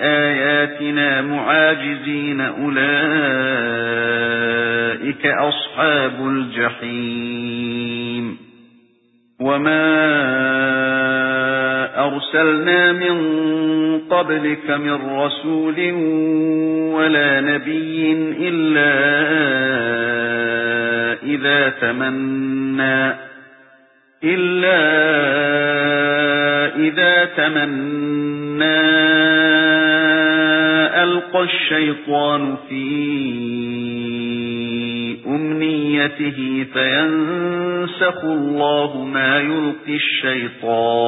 آيَاتِنَا مُعَاجِزِينَ أُولَئِكَ أَصْحَابُ الْجَحِيمِ وَمَا أَرْسَلْنَا مِن قَبْلِكَ مِن رَّسُولٍ وَلَا نَبِيٍّ إِلَّا إِذَا تَمَنَّى إِلَّا إِذَا تَمَنَّى أَلْقَى الشَّيْطَانُ فِي أُمْنِيَّتِهِ فَيَنسَخُ اللَّهُ مَا يُلْقِي الشَّيْطَانُ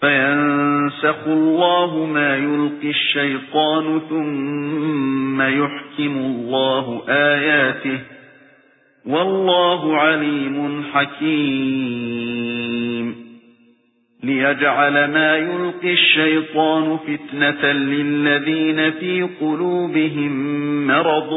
فَيَنسَخُ اللَّهُ مَا يُلْقِي الشَّيْطَانُ ثُمَّ يُحْكِمُ اللَّهُ آيَاتِهِ وَاللَّهُ عَلِيمٌ حَكِيمٌ لِيَجْعَلَ مَا يُلْقِي الشَّيْطَانُ فِتْنَةً لِلَّذِينَ فِي قُلُوبِهِم مَّرَضٌ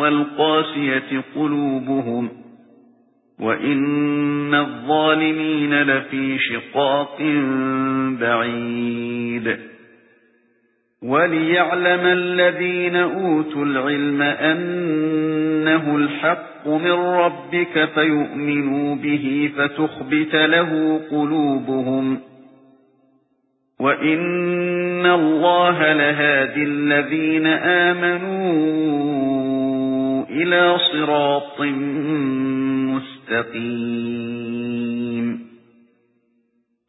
وَالْقَاسِيَةِ قُلُوبُهُمْ وَإِنَّ الظَّالِمِينَ لَفِي شِقَاقٍ بَعِيدٍ. وَلِيَعْلَمَ الَّذِينَ أُوتُوا الْعِلْمَ أَنَّهُ الْحَقُّ مِنْ رَبِّكَ فَيُؤْمِنُوا بِهِ فَتُخْبِتَ لَهُ قُلُوبُهُمْ وَإِنَّ اللَّهَ لَهَادِ الَّذِينَ آمَنُوا إِلَى صِرَاطٍ مُسْتَقِيمٍ